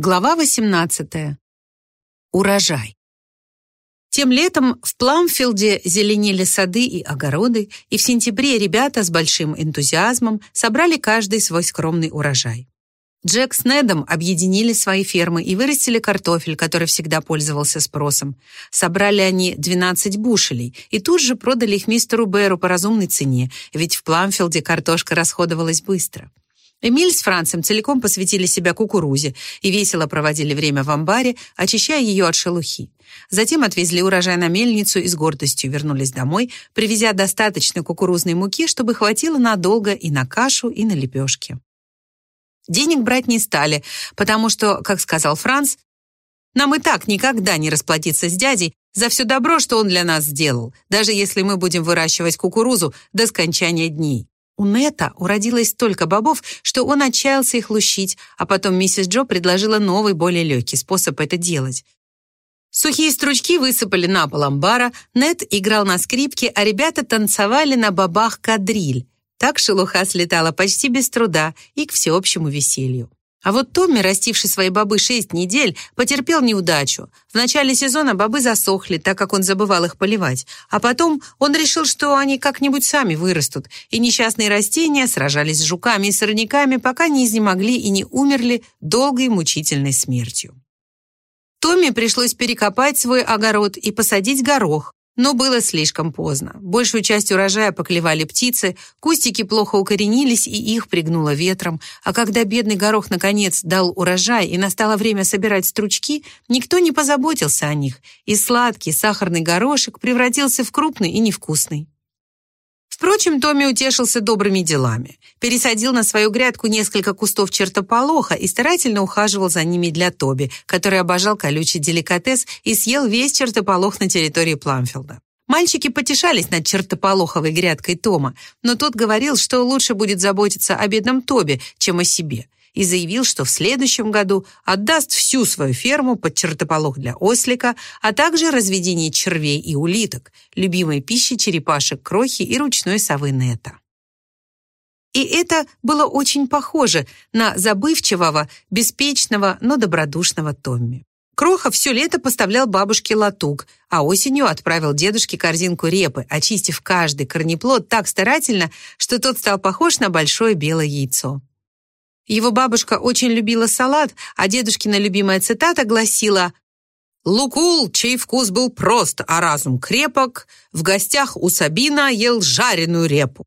Глава 18. Урожай. Тем летом в Пламфилде зеленели сады и огороды, и в сентябре ребята с большим энтузиазмом собрали каждый свой скромный урожай. Джек с Недом объединили свои фермы и вырастили картофель, который всегда пользовался спросом. Собрали они 12 бушелей и тут же продали их мистеру Бэру по разумной цене, ведь в Пламфилде картошка расходовалась быстро. Эмиль с Францем целиком посвятили себя кукурузе и весело проводили время в амбаре, очищая ее от шелухи. Затем отвезли урожай на мельницу и с гордостью вернулись домой, привезя достаточно кукурузной муки, чтобы хватило надолго и на кашу, и на лепешки. Денег брать не стали, потому что, как сказал Франц, нам и так никогда не расплатиться с дядей за все добро, что он для нас сделал, даже если мы будем выращивать кукурузу до скончания дней. У Нета уродилось столько бобов, что он отчаялся их лущить, а потом миссис Джо предложила новый, более легкий способ это делать. Сухие стручки высыпали на пол амбара, Нет играл на скрипке, а ребята танцевали на бобах кадриль. Так шелуха слетала почти без труда и к всеобщему веселью. А вот Томми, растивший свои бобы шесть недель, потерпел неудачу. В начале сезона бобы засохли, так как он забывал их поливать. А потом он решил, что они как-нибудь сами вырастут, и несчастные растения сражались с жуками и сорняками, пока не изнемогли и не умерли долгой мучительной смертью. Томми пришлось перекопать свой огород и посадить горох, но было слишком поздно. Большую часть урожая поклевали птицы, кустики плохо укоренились и их пригнуло ветром, а когда бедный горох наконец дал урожай и настало время собирать стручки, никто не позаботился о них, и сладкий сахарный горошек превратился в крупный и невкусный. Впрочем, Томми утешился добрыми делами. Пересадил на свою грядку несколько кустов чертополоха и старательно ухаживал за ними для Тоби, который обожал колючий деликатес и съел весь чертополох на территории Пламфилда. Мальчики потешались над чертополоховой грядкой Тома, но тот говорил, что лучше будет заботиться о бедном Тобе, чем о себе и заявил, что в следующем году отдаст всю свою ферму под чертополох для ослика, а также разведение червей и улиток, любимой пищи черепашек крохи и ручной совы Нета. И это было очень похоже на забывчивого, беспечного, но добродушного Томми. Кроха все лето поставлял бабушке латук, а осенью отправил дедушке корзинку репы, очистив каждый корнеплод так старательно, что тот стал похож на большое белое яйцо. Его бабушка очень любила салат, а дедушкина любимая цитата гласила «Лукул, чей вкус был прост, а разум крепок, в гостях у Сабина ел жареную репу».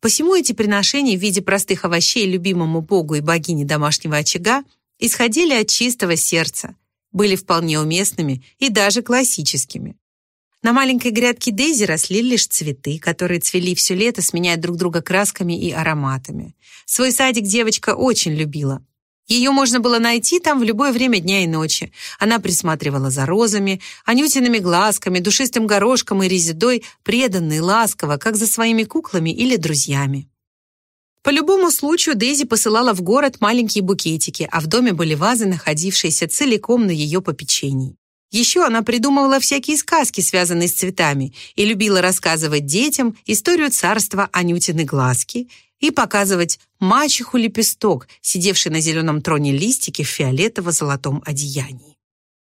Посему эти приношения в виде простых овощей любимому богу и богине домашнего очага исходили от чистого сердца, были вполне уместными и даже классическими. На маленькой грядке Дейзи росли лишь цветы, которые цвели все лето, сменяя друг друга красками и ароматами. Свой садик девочка очень любила. Ее можно было найти там в любое время дня и ночи. Она присматривала за розами, анютиными глазками, душистым горошком и резидой, преданно и ласково, как за своими куклами или друзьями. По любому случаю Дейзи посылала в город маленькие букетики, а в доме были вазы, находившиеся целиком на ее попечении. Еще она придумывала всякие сказки, связанные с цветами, и любила рассказывать детям историю царства Анютины глазки и показывать мачеху лепесток, сидевший на зеленом троне листики в фиолетово-золотом одеянии.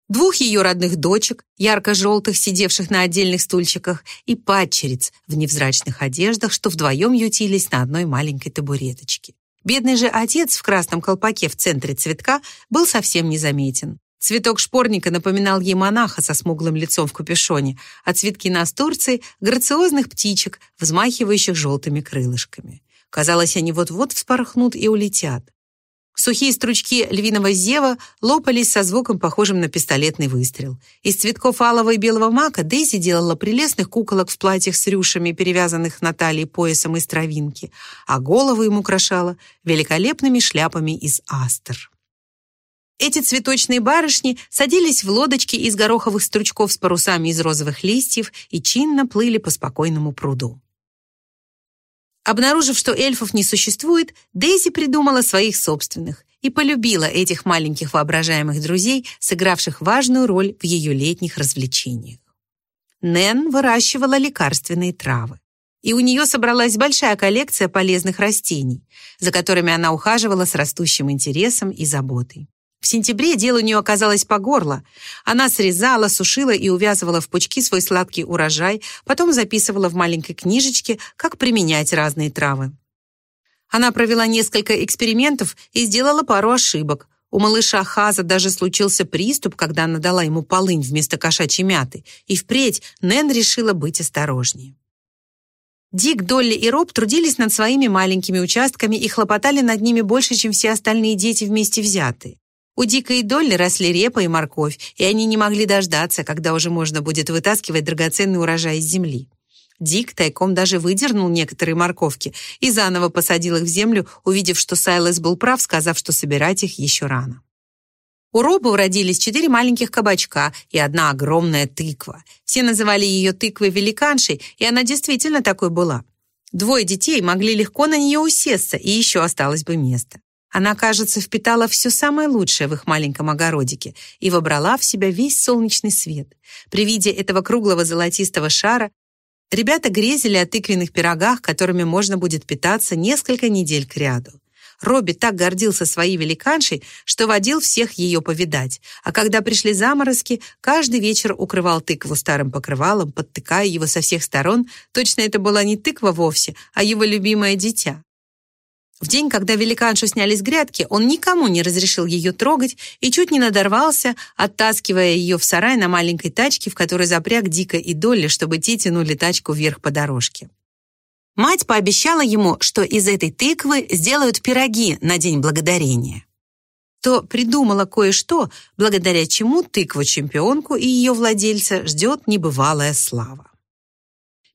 Двух ее родных дочек, ярко-желтых, сидевших на отдельных стульчиках, и падчериц в невзрачных одеждах, что вдвоем ютились на одной маленькой табуреточке. Бедный же отец в красном колпаке в центре цветка был совсем незаметен. Цветок шпорника напоминал ей монаха со смуглым лицом в капюшоне, а цветки настурции — грациозных птичек, взмахивающих желтыми крылышками. Казалось, они вот-вот вспорхнут и улетят. Сухие стручки львиного зева лопались со звуком, похожим на пистолетный выстрел. Из цветков алого и белого мака Дейзи делала прелестных куколок в платьях с рюшами, перевязанных на талии поясом из травинки, а голову им украшала великолепными шляпами из астр. Эти цветочные барышни садились в лодочки из гороховых стручков с парусами из розовых листьев и чинно плыли по спокойному пруду. Обнаружив, что эльфов не существует, Дейзи придумала своих собственных и полюбила этих маленьких воображаемых друзей, сыгравших важную роль в ее летних развлечениях. Нэн выращивала лекарственные травы, и у нее собралась большая коллекция полезных растений, за которыми она ухаживала с растущим интересом и заботой. В сентябре дело у нее оказалось по горло. Она срезала, сушила и увязывала в пучки свой сладкий урожай, потом записывала в маленькой книжечке, как применять разные травы. Она провела несколько экспериментов и сделала пару ошибок. У малыша Хаза даже случился приступ, когда она дала ему полынь вместо кошачьей мяты, и впредь Нэн решила быть осторожнее. Дик, Долли и Роб трудились над своими маленькими участками и хлопотали над ними больше, чем все остальные дети вместе взятые. У Дика и Долли росли репа и морковь, и они не могли дождаться, когда уже можно будет вытаскивать драгоценный урожай из земли. Дик тайком даже выдернул некоторые морковки и заново посадил их в землю, увидев, что Сайлес был прав, сказав, что собирать их еще рано. У Роба уродились четыре маленьких кабачка и одна огромная тыква. Все называли ее тыквой-великаншей, и она действительно такой была. Двое детей могли легко на нее усесться, и еще осталось бы место. Она, кажется, впитала все самое лучшее в их маленьком огородике и вобрала в себя весь солнечный свет. При виде этого круглого золотистого шара ребята грезили о тыквенных пирогах, которыми можно будет питаться несколько недель кряду. Робби так гордился своей великаншей, что водил всех ее повидать, а когда пришли заморозки, каждый вечер укрывал тыкву старым покрывалом, подтыкая его со всех сторон. Точно это была не тыква вовсе, а его любимое дитя. В день, когда великаншу сняли с грядки, он никому не разрешил ее трогать и чуть не надорвался, оттаскивая ее в сарай на маленькой тачке, в которой запряг Дика и Долли, чтобы те тянули тачку вверх по дорожке. Мать пообещала ему, что из этой тыквы сделают пироги на День Благодарения. То придумала кое-что, благодаря чему тыкву-чемпионку и ее владельца ждет небывалая слава.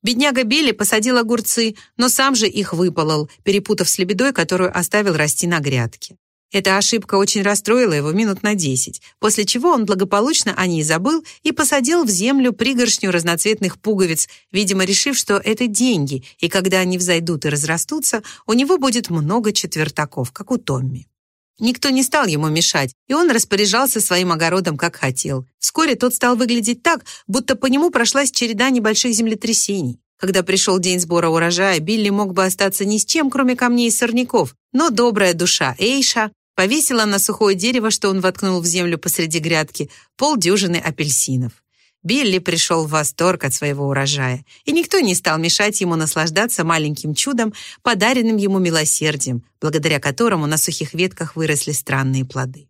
Бедняга Билли посадил огурцы, но сам же их выполол, перепутав с лебедой, которую оставил расти на грядке. Эта ошибка очень расстроила его минут на десять, после чего он благополучно о ней забыл и посадил в землю пригоршню разноцветных пуговиц, видимо, решив, что это деньги, и когда они взойдут и разрастутся, у него будет много четвертаков, как у Томми. Никто не стал ему мешать, и он распоряжался своим огородом, как хотел. Вскоре тот стал выглядеть так, будто по нему прошлась череда небольших землетрясений. Когда пришел день сбора урожая, Билли мог бы остаться ни с чем, кроме камней и сорняков, но добрая душа Эйша повесила на сухое дерево, что он воткнул в землю посреди грядки, полдюжины апельсинов. Билли пришел в восторг от своего урожая, и никто не стал мешать ему наслаждаться маленьким чудом, подаренным ему милосердием, благодаря которому на сухих ветках выросли странные плоды.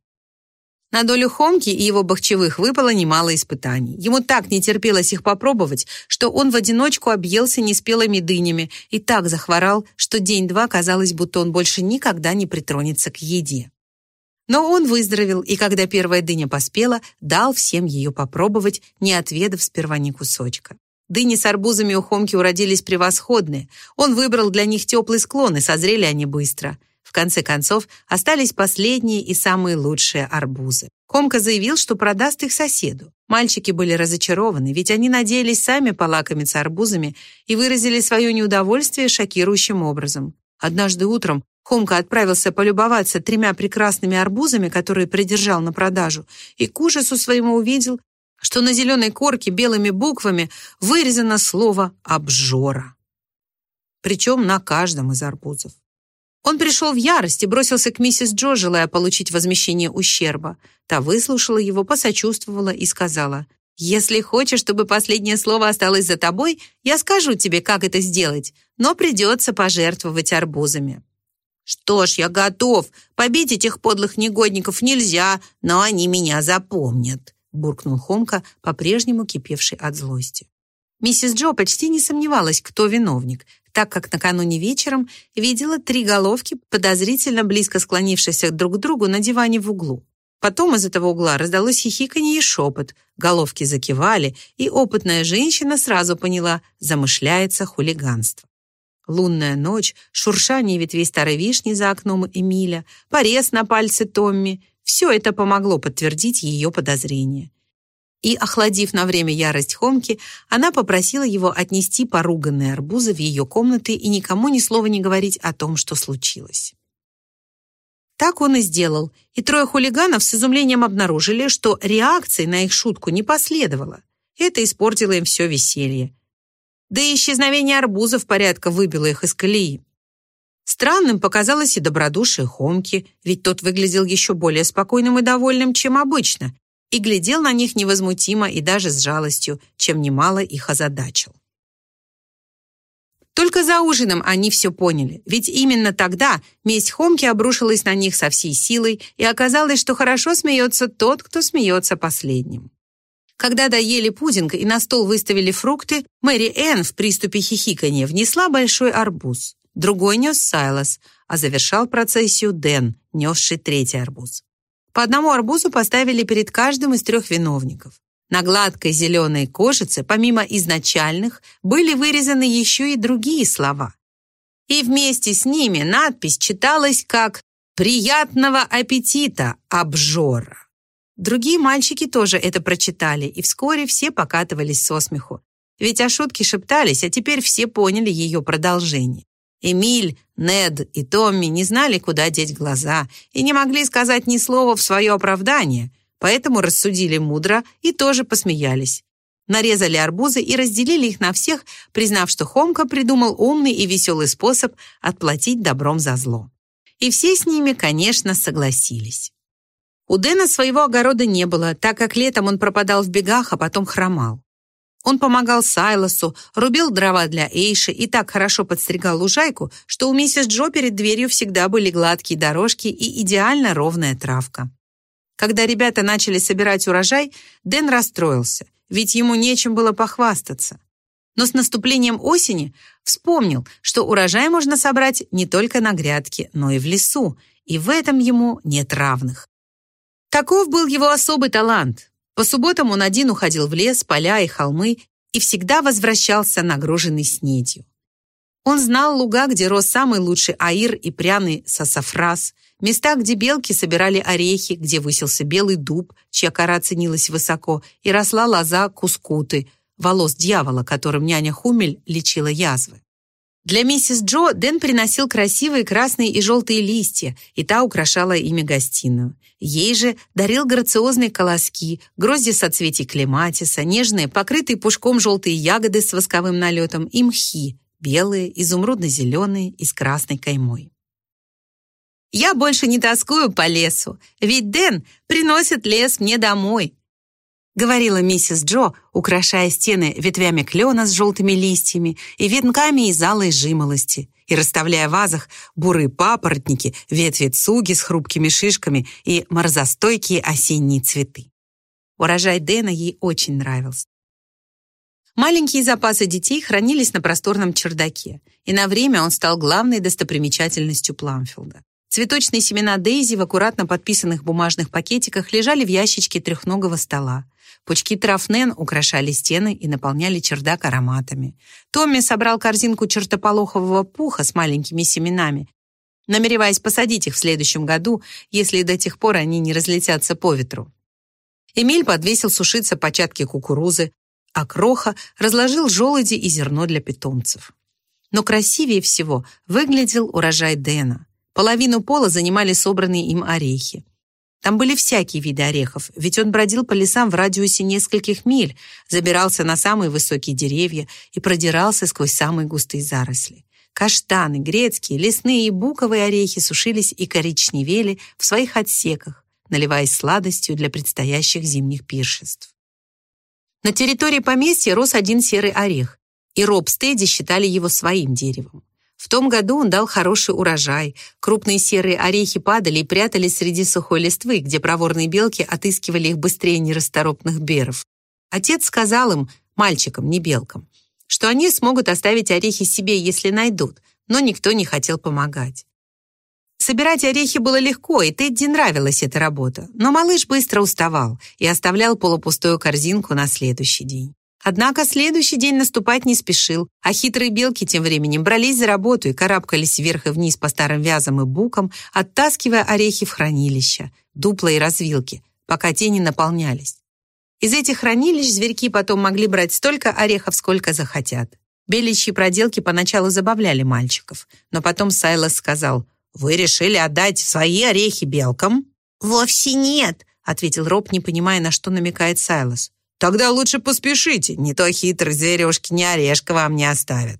На долю Хомки и его бахчевых выпало немало испытаний. Ему так не терпелось их попробовать, что он в одиночку объелся неспелыми дынями и так захворал, что день-два казалось, будто он больше никогда не притронется к еде. Но он выздоровел, и когда первая дыня поспела, дал всем ее попробовать, не отведав сперва ни кусочка. Дыни с арбузами у Хомки уродились превосходные. Он выбрал для них теплый склон, и созрели они быстро. В конце концов, остались последние и самые лучшие арбузы. Хомка заявил, что продаст их соседу. Мальчики были разочарованы, ведь они надеялись сами полакомиться арбузами и выразили свое неудовольствие шокирующим образом. Однажды утром Хомка отправился полюбоваться тремя прекрасными арбузами, которые придержал на продажу, и к ужасу своему увидел, что на зеленой корке белыми буквами вырезано слово «обжора». Причем на каждом из арбузов. Он пришел в ярость и бросился к миссис Джо, желая получить возмещение ущерба. Та выслушала его, посочувствовала и сказала, «Если хочешь, чтобы последнее слово осталось за тобой, я скажу тебе, как это сделать, но придется пожертвовать арбузами». «Что ж, я готов. Побить этих подлых негодников нельзя, но они меня запомнят», буркнул Хомка, по-прежнему кипевший от злости. Миссис Джо почти не сомневалась, кто виновник, так как накануне вечером видела три головки, подозрительно близко склонившиеся друг к другу на диване в углу. Потом из этого угла раздалось хихиканье и шепот, головки закивали, и опытная женщина сразу поняла, замышляется хулиганство. Лунная ночь, шуршание ветвей старой вишни за окном Эмиля, порез на пальце Томми — все это помогло подтвердить ее подозрения. И, охладив на время ярость Хомки, она попросила его отнести поруганные арбузы в ее комнаты и никому ни слова не говорить о том, что случилось. Так он и сделал, и трое хулиганов с изумлением обнаружили, что реакции на их шутку не последовало. Это испортило им все веселье. Да и исчезновение арбузов порядка выбило их из колеи. Странным показалось и добродушие Хомки, ведь тот выглядел еще более спокойным и довольным, чем обычно, и глядел на них невозмутимо и даже с жалостью, чем немало их озадачил. Только за ужином они все поняли, ведь именно тогда месть Хомки обрушилась на них со всей силой, и оказалось, что хорошо смеется тот, кто смеется последним. Когда доели пудинг и на стол выставили фрукты, Мэри Энн в приступе хихикания внесла большой арбуз другой нес Сайлас, а завершал процессию Дэн, несший третий арбуз. По одному арбузу поставили перед каждым из трех виновников. На гладкой зеленой кожице, помимо изначальных, были вырезаны еще и другие слова. И вместе с ними надпись читалась как «Приятного аппетита, обжора». Другие мальчики тоже это прочитали, и вскоре все покатывались со смеху. Ведь о шутке шептались, а теперь все поняли ее продолжение. Эмиль, Нед и Томми не знали, куда деть глаза и не могли сказать ни слова в свое оправдание, поэтому рассудили мудро и тоже посмеялись. Нарезали арбузы и разделили их на всех, признав, что Хомка придумал умный и веселый способ отплатить добром за зло. И все с ними, конечно, согласились. У Дэна своего огорода не было, так как летом он пропадал в бегах, а потом хромал. Он помогал Сайлосу, рубил дрова для Эйши и так хорошо подстригал лужайку, что у миссис Джо перед дверью всегда были гладкие дорожки и идеально ровная травка. Когда ребята начали собирать урожай, Дэн расстроился, ведь ему нечем было похвастаться. Но с наступлением осени вспомнил, что урожай можно собрать не только на грядке, но и в лесу, и в этом ему нет равных. Таков был его особый талант по субботам он один уходил в лес, поля и холмы и всегда возвращался нагруженный снедью. Он знал луга, где рос самый лучший аир и пряный сасафрас, места, где белки собирали орехи, где высился белый дуб, чья кора ценилась высоко, и росла лоза кускуты, волос дьявола, которым няня Хумель лечила язвы. Для миссис Джо Дэн приносил красивые красные и желтые листья, и та украшала ими гостиную. Ей же дарил грациозные колоски, грозди соцветий клематиса, нежные, покрытые пушком желтые ягоды с восковым налетом и мхи, белые, изумрудно-зеленые и с красной каймой. «Я больше не тоскую по лесу, ведь Дэн приносит лес мне домой», говорила миссис Джо, украшая стены ветвями клена с желтыми листьями и венками из алой жимолости, и расставляя в вазах бурые папоротники, ветви цуги с хрупкими шишками и морозостойкие осенние цветы. Урожай Дэна ей очень нравился. Маленькие запасы детей хранились на просторном чердаке, и на время он стал главной достопримечательностью Пламфилда. Цветочные семена Дейзи в аккуратно подписанных бумажных пакетиках лежали в ящичке трехногого стола. Пучки трафнен украшали стены и наполняли чердак ароматами. Томми собрал корзинку чертополохового пуха с маленькими семенами, намереваясь посадить их в следующем году, если до тех пор они не разлетятся по ветру. Эмиль подвесил сушиться початки кукурузы, а Кроха разложил желуди и зерно для питомцев. Но красивее всего выглядел урожай Дэна. Половину пола занимали собранные им орехи. Там были всякие виды орехов, ведь он бродил по лесам в радиусе нескольких миль, забирался на самые высокие деревья и продирался сквозь самые густые заросли. Каштаны, грецкие, лесные и буковые орехи сушились и коричневели в своих отсеках, наливаясь сладостью для предстоящих зимних пиршеств. На территории поместья рос один серый орех, и Роб Стеди считали его своим деревом. В том году он дал хороший урожай. Крупные серые орехи падали и прятались среди сухой листвы, где проворные белки отыскивали их быстрее нерасторопных беров. Отец сказал им, мальчикам, не белкам, что они смогут оставить орехи себе, если найдут, но никто не хотел помогать. Собирать орехи было легко, и Тедди нравилась эта работа, но малыш быстро уставал и оставлял полупустую корзинку на следующий день. Однако следующий день наступать не спешил, а хитрые белки тем временем брались за работу и карабкались вверх и вниз по старым вязам и букам, оттаскивая орехи в хранилища, дупла и развилки, пока те не наполнялись. Из этих хранилищ зверьки потом могли брать столько орехов, сколько захотят. Беличьи проделки поначалу забавляли мальчиков, но потом Сайлос сказал, «Вы решили отдать свои орехи белкам?» «Вовсе нет», — ответил Роб, не понимая, на что намекает Сайлос. Тогда лучше поспешите, не то хитрые зверюшки ни орешка вам не оставят».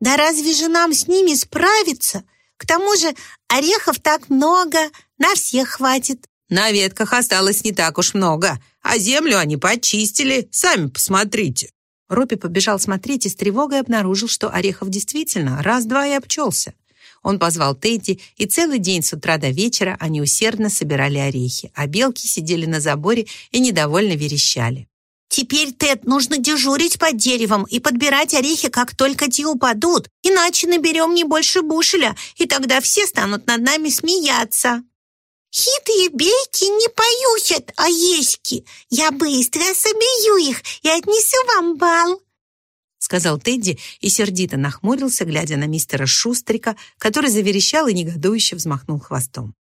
«Да разве же нам с ними справиться?» К тому же орехов так много, на всех хватит. На ветках осталось не так уж много, а землю они почистили, сами посмотрите. Робби побежал смотреть и с тревогой обнаружил, что Орехов действительно раз-два и обчелся. Он позвал Тедди, и целый день с утра до вечера они усердно собирали орехи, а белки сидели на заборе и недовольно верещали. «Теперь, Тед, нужно дежурить под деревом и подбирать орехи, как только те упадут, иначе наберем не больше бушеля, и тогда все станут над нами смеяться». «Хитрые бейки не поющат орешки. Я быстро собью их и отнесу вам бал», сказал Тедди и сердито нахмурился, глядя на мистера Шустрика, который заверещал и негодующе взмахнул хвостом.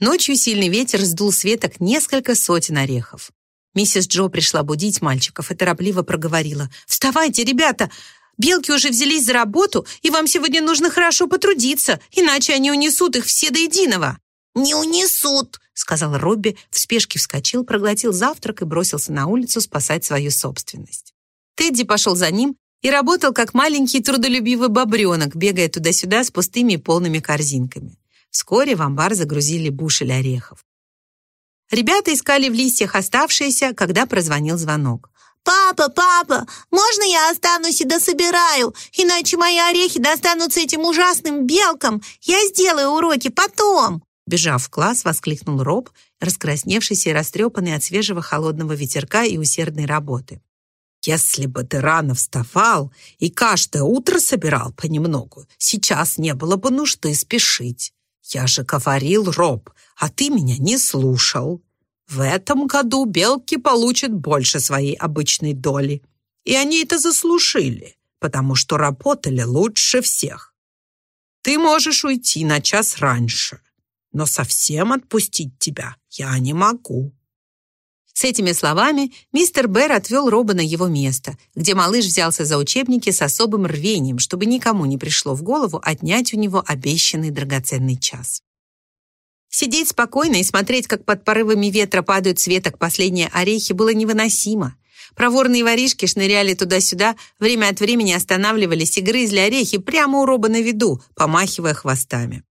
Ночью сильный ветер сдул с веток несколько сотен орехов. Миссис Джо пришла будить мальчиков и торопливо проговорила. «Вставайте, ребята! Белки уже взялись за работу, и вам сегодня нужно хорошо потрудиться, иначе они унесут их все до единого». «Не унесут», — сказал Робби, в спешке вскочил, проглотил завтрак и бросился на улицу спасать свою собственность. Тедди пошел за ним и работал как маленький трудолюбивый бобренок, бегая туда-сюда с пустыми и полными корзинками. Вскоре в амбар загрузили бушель орехов. Ребята искали в листьях оставшиеся, когда прозвонил звонок. «Папа, папа, можно я останусь и дособираю? Иначе мои орехи достанутся этим ужасным белкам. Я сделаю уроки потом!» Бежав в класс, воскликнул Роб, раскрасневшийся и растрепанный от свежего холодного ветерка и усердной работы. Если бы ты рано вставал и каждое утро собирал понемногу, сейчас не было бы нужды спешить. Я же говорил, Роб, а ты меня не слушал. В этом году белки получат больше своей обычной доли. И они это заслужили, потому что работали лучше всех. Ты можешь уйти на час раньше, но совсем отпустить тебя я не могу. С этими словами мистер Бэр отвел Роба на его место, где малыш взялся за учебники с особым рвением, чтобы никому не пришло в голову отнять у него обещанный драгоценный час. Сидеть спокойно и смотреть, как под порывами ветра падают с веток последние орехи, было невыносимо. Проворные воришки шныряли туда-сюда, время от времени останавливались и грызли орехи прямо у Роба на виду, помахивая хвостами.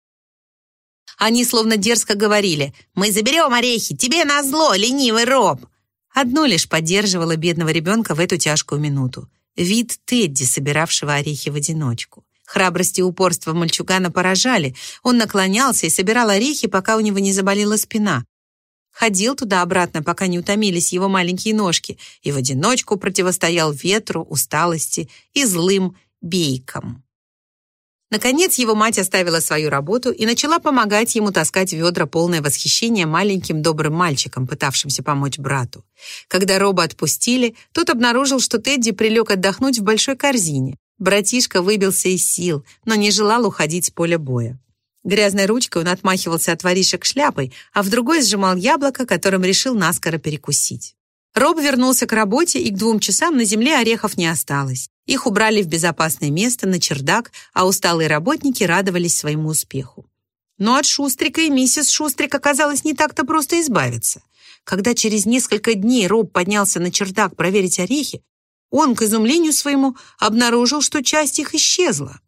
Они словно дерзко говорили «Мы заберем орехи, тебе назло, ленивый роб!» Одно лишь поддерживало бедного ребенка в эту тяжкую минуту. Вид Тедди, собиравшего орехи в одиночку. Храбрость и упорство мальчугана поражали. Он наклонялся и собирал орехи, пока у него не заболела спина. Ходил туда-обратно, пока не утомились его маленькие ножки, и в одиночку противостоял ветру, усталости и злым бейкам. Наконец его мать оставила свою работу и начала помогать ему таскать ведра, полное восхищение маленьким добрым мальчиком, пытавшимся помочь брату. Когда Роба отпустили, тот обнаружил, что Тедди прилег отдохнуть в большой корзине. Братишка выбился из сил, но не желал уходить с поля боя. Грязной ручкой он отмахивался от воришек шляпой, а в другой сжимал яблоко, которым решил наскоро перекусить. Роб вернулся к работе, и к двум часам на земле орехов не осталось. Их убрали в безопасное место, на чердак, а усталые работники радовались своему успеху. Но от Шустрика и миссис Шустрик оказалось не так-то просто избавиться. Когда через несколько дней Роб поднялся на чердак проверить орехи, он, к изумлению своему, обнаружил, что часть их исчезла.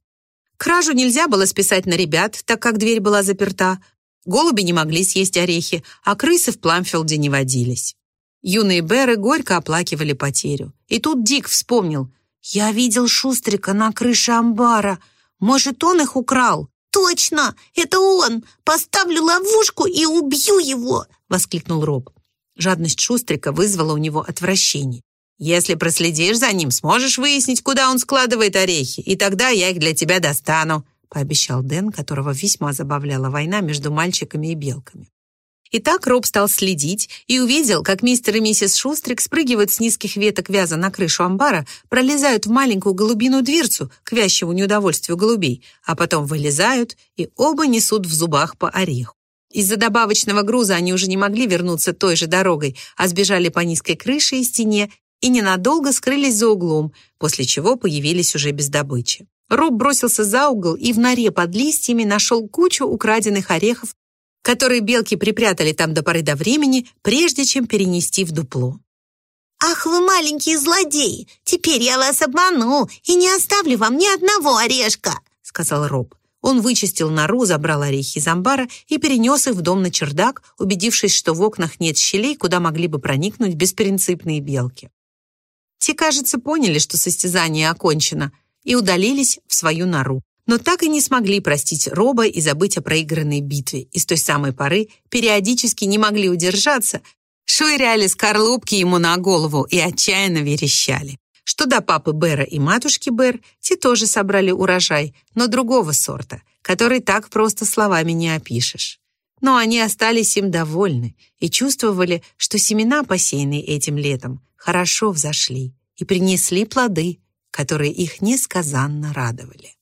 Кражу нельзя было списать на ребят, так как дверь была заперта. Голуби не могли съесть орехи, а крысы в Пламфилде не водились. Юные Беры горько оплакивали потерю. И тут Дик вспомнил. «Я видел Шустрика на крыше амбара. Может, он их украл?» «Точно! Это он! Поставлю ловушку и убью его!» — воскликнул Роб. Жадность Шустрика вызвала у него отвращение. «Если проследишь за ним, сможешь выяснить, куда он складывает орехи, и тогда я их для тебя достану», — пообещал Дэн, которого весьма забавляла война между мальчиками и белками. Итак, Роб стал следить и увидел, как мистер и миссис Шустрик спрыгивают с низких веток вяза на крышу амбара, пролезают в маленькую голубиную дверцу к вящему неудовольствию голубей, а потом вылезают и оба несут в зубах по ореху. Из-за добавочного груза они уже не могли вернуться той же дорогой, а сбежали по низкой крыше и стене и ненадолго скрылись за углом, после чего появились уже без добычи. Роб бросился за угол и в норе под листьями нашел кучу украденных орехов которые белки припрятали там до поры до времени, прежде чем перенести в дупло. «Ах вы маленькие злодеи! Теперь я вас обману и не оставлю вам ни одного орешка!» сказал Роб. Он вычистил нору, забрал орехи из амбара и перенес их в дом на чердак, убедившись, что в окнах нет щелей, куда могли бы проникнуть беспринципные белки. Те, кажется, поняли, что состязание окончено, и удалились в свою нору. Но так и не смогли простить Роба и забыть о проигранной битве. И с той самой поры периодически не могли удержаться, швыряли скорлупки ему на голову и отчаянно верещали. Что до папы Бера и матушки Бер, те тоже собрали урожай, но другого сорта, который так просто словами не опишешь. Но они остались им довольны и чувствовали, что семена, посеянные этим летом, хорошо взошли и принесли плоды, которые их несказанно радовали.